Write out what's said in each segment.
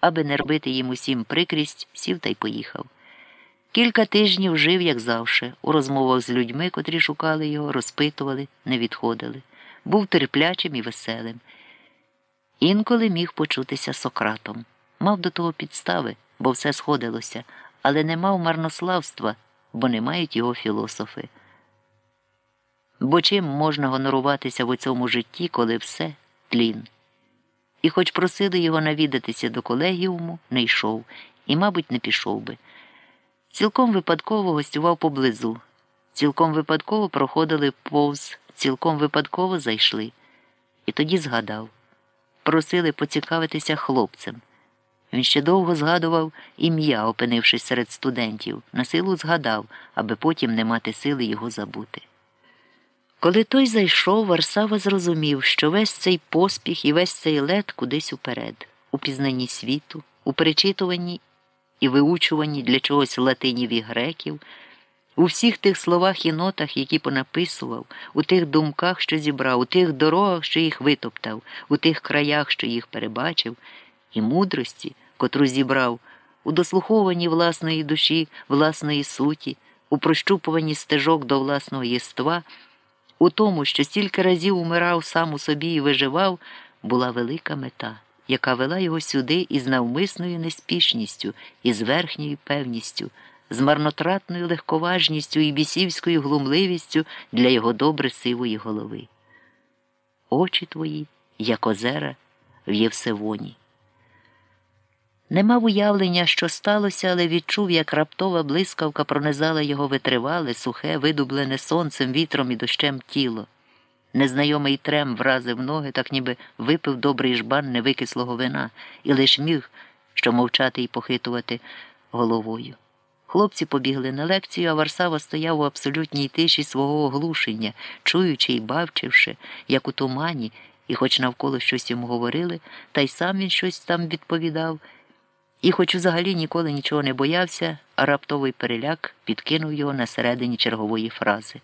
аби не робити їм усім прикрість, сів та й поїхав. Кілька тижнів жив, як завше, у розмовах з людьми, котрі шукали його, розпитували, не відходили. Був терплячим і веселим. Інколи міг почутися Сократом. Мав до того підстави, бо все сходилося, але не мав марнославства, бо не мають його філософи. Бо чим можна гоноруватися в цьому житті, коли все тлін? І хоч просили його навідатися до колегіуму, не йшов і, мабуть, не пішов би. Цілком випадково гостював поблизу, цілком випадково проходили повз, цілком випадково зайшли. І тоді згадав просили поцікавитися хлопцем. Він ще довго згадував ім'я, опинившись серед студентів, на силу згадав, аби потім не мати сили його забути. Коли той зайшов, Варсава зрозумів, що весь цей поспіх і весь цей лед кудись уперед, у пізнанні світу, у перечитуванні і виучуванні для чогось латинів і греків, у всіх тих словах і нотах, які понаписував, у тих думках, що зібрав, у тих дорогах, що їх витоптав, у тих краях, що їх перебачив, і мудрості, котру зібрав, у дослухованні власної душі, власної суті, у прощупуванні стежок до власного єства, у тому, що стільки разів умирав сам у собі і виживав, була велика мета, яка вела його сюди із навмисною неспішністю, і з верхньою певністю з марнотратною легковажністю і бісівською глумливістю для його добре сивої голови. Очі твої, як озера в Євсевоні. Не мав уявлення, що сталося, але відчув, як раптова блискавка пронизала його витривале, сухе, видублене сонцем, вітром і дощем тіло. Незнайомий трем вразив ноги, так ніби випив добрий жбан невикислого вина і лиш міг, що мовчати і похитувати головою. Хлопці побігли на лекцію, а Варсава стояв у абсолютній тиші свого оглушення, чуючи і бавчивши, як у тумані, і хоч навколо щось йому говорили, та й сам він щось там відповідав. І, хоч взагалі ніколи нічого не боявся, раптовий переляк підкинув його на середині чергової фрази.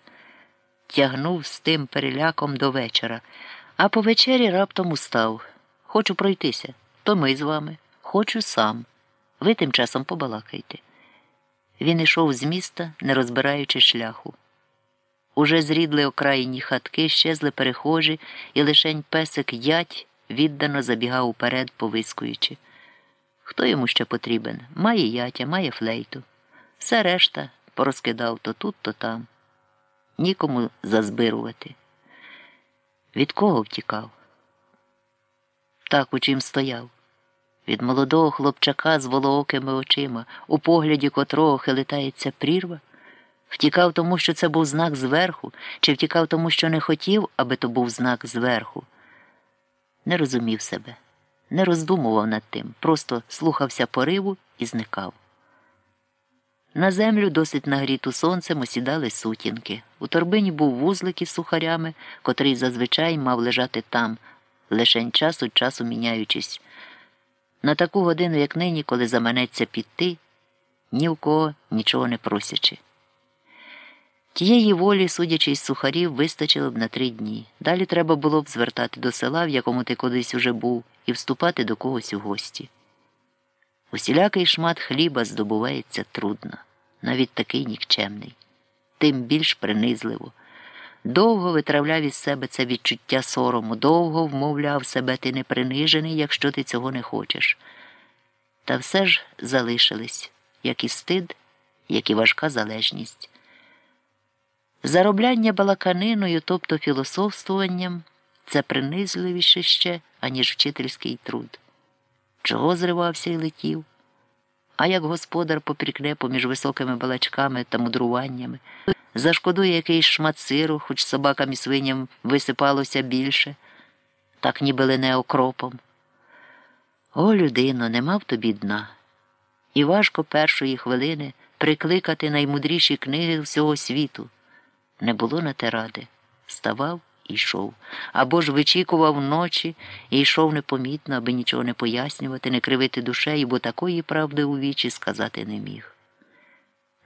Тягнув з тим переляком до вечора, а по вечері раптом устав. Хочу пройтися, то ми з вами, хочу сам. Ви тим часом побалакайте. Він ішов з міста, не розбираючи шляху. Уже зрідли окраїні хатки, щезли перехожі, і лишень песик ять віддано забігав уперед, повискуючи. Хто йому ще потрібен? Має ятя, має флейту. Все решта порозкидав то тут, то там. Нікому зазбирувати. Від кого втікав? Так у чим стояв від молодого хлопчака з волоокими очима, у погляді котрого хилитається прірва, втікав тому, що це був знак зверху, чи втікав тому, що не хотів, аби то був знак зверху. Не розумів себе, не роздумував над тим, просто слухався пориву і зникав. На землю досить нагріту сонцем осідали сутінки. У торбині був вузлик із сухарями, котрий зазвичай мав лежати там, лишень час від часу міняючись. На таку годину, як нині, коли заманеться піти, ні в кого нічого не просячи. Тієї волі, судячи із сухарів, вистачило б на три дні. Далі треба було б звертати до села, в якому ти колись уже був, і вступати до когось у гості. Усілякий шмат хліба здобувається трудно, навіть такий нікчемний, тим більш принизливо. Довго витравляв із себе це відчуття сорому, довго вмовляв себе ти не принижений, якщо ти цього не хочеш. Та все ж залишились, як і стид, як і важка залежність. Заробляння балаканиною, тобто філософствуванням, це принизливіше ще, аніж вчительський труд. Чого зривався і летів? А як господар попрікне поміж високими балачками та мудруваннями, зашкодує якийсь шмат сиру, хоч собакам і свиням висипалося більше, так ніби лене окропом. О, людино, нема в тобі дна. І важко першої хвилини прикликати наймудріші книги всього світу. Не було на те ради. Ставав і йшов. Або ж вичікував ночі і йшов непомітно, аби нічого не пояснювати, не кривити душею, бо такої правди у вічі сказати не міг.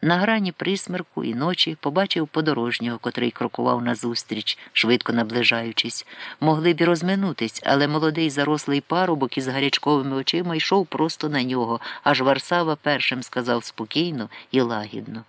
На грані присмерку і ночі побачив подорожнього, котрий крокував назустріч, швидко наближаючись. Могли б і розминутись, але молодий зарослий парубок із гарячковими очима йшов просто на нього, аж Варсава першим сказав спокійно і лагідно.